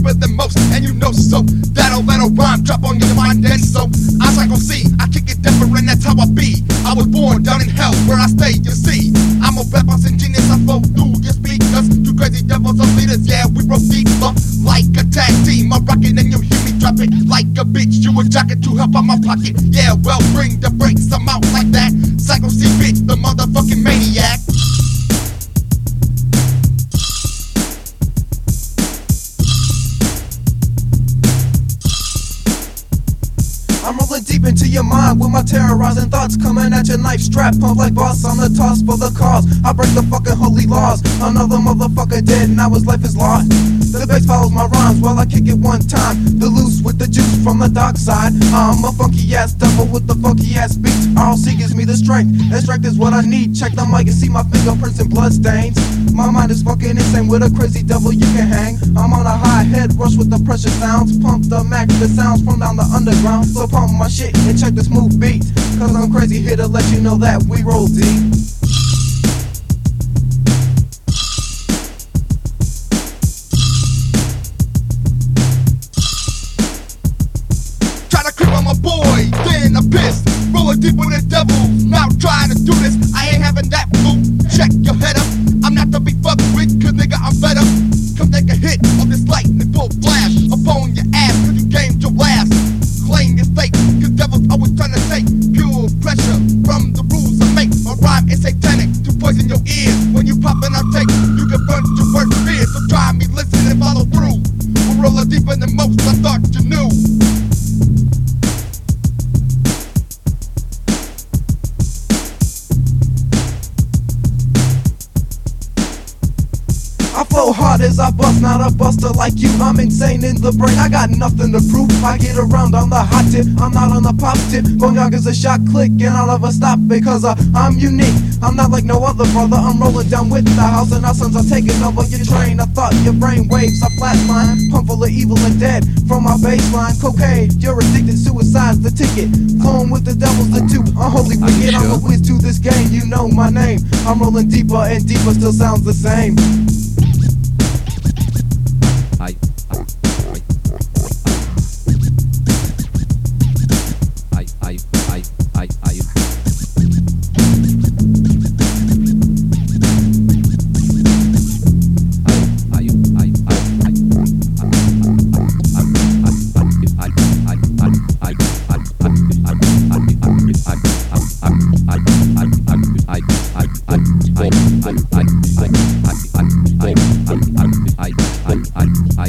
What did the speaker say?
deeper than most, and you know so. That'll let a rhyme drop on your mind and so. I Psycho C, I kick it different, that's how I be. I was born down in hell, where I stay, you see. I'm a rap, boss and genius, I flow through your speakers. Two crazy devils are leaders, yeah, we roll deeper. Like a tag team, I'm it, and you hear me drop it. Like a bitch, you a jacket to help out my pocket. Yeah, well, bring the brakes, I'm out like that. Psycho C, bitch, the motherfucking maniac. I'm rolling deep into your mind with my terrorizing thoughts coming at your knife strap pump like boss on the toss for the cause. I break the fucking holy laws. Another motherfucker dead, now his life is lost. The bass follows my rhymes while I kick it one time. The loose with the juice from the dark side. I'm a funky ass devil with the funky ass beats. RLC gives me the strength, and strength is what I need. Check the mic and see my fingerprints and blood stains. My mind is fucking insane with a crazy devil you can hang. Head rush with the pressure sounds. Pump the max, the sounds from down the underground. So pump my shit and check the smooth beat. Cause I'm crazy here to let you know that we roll deep. Try to creep on my boy, then I piss. Rolling deep with the devil. Now trying to do this, I ain't having that fool. Rhyme is satanic to poison your ears. I flow hard as I bust, not a buster like you. I'm insane in the brain, I got nothing to prove. I get around on the hot tip, I'm not on the pop tip. Bonyog is a shot click, and I'll never stop because uh, I'm unique. I'm not like no other brother, I'm rolling down with the house, and our sons are taking over your train. I thought your brain waves are flatline, pump full of evil and dead from my baseline. Cocaine, you're addicted, suicide's the ticket. Flowing with the devils, the two unholy wicked. I'm a whiz to this game, you know my name. I'm rolling deeper and deeper, still sounds the same.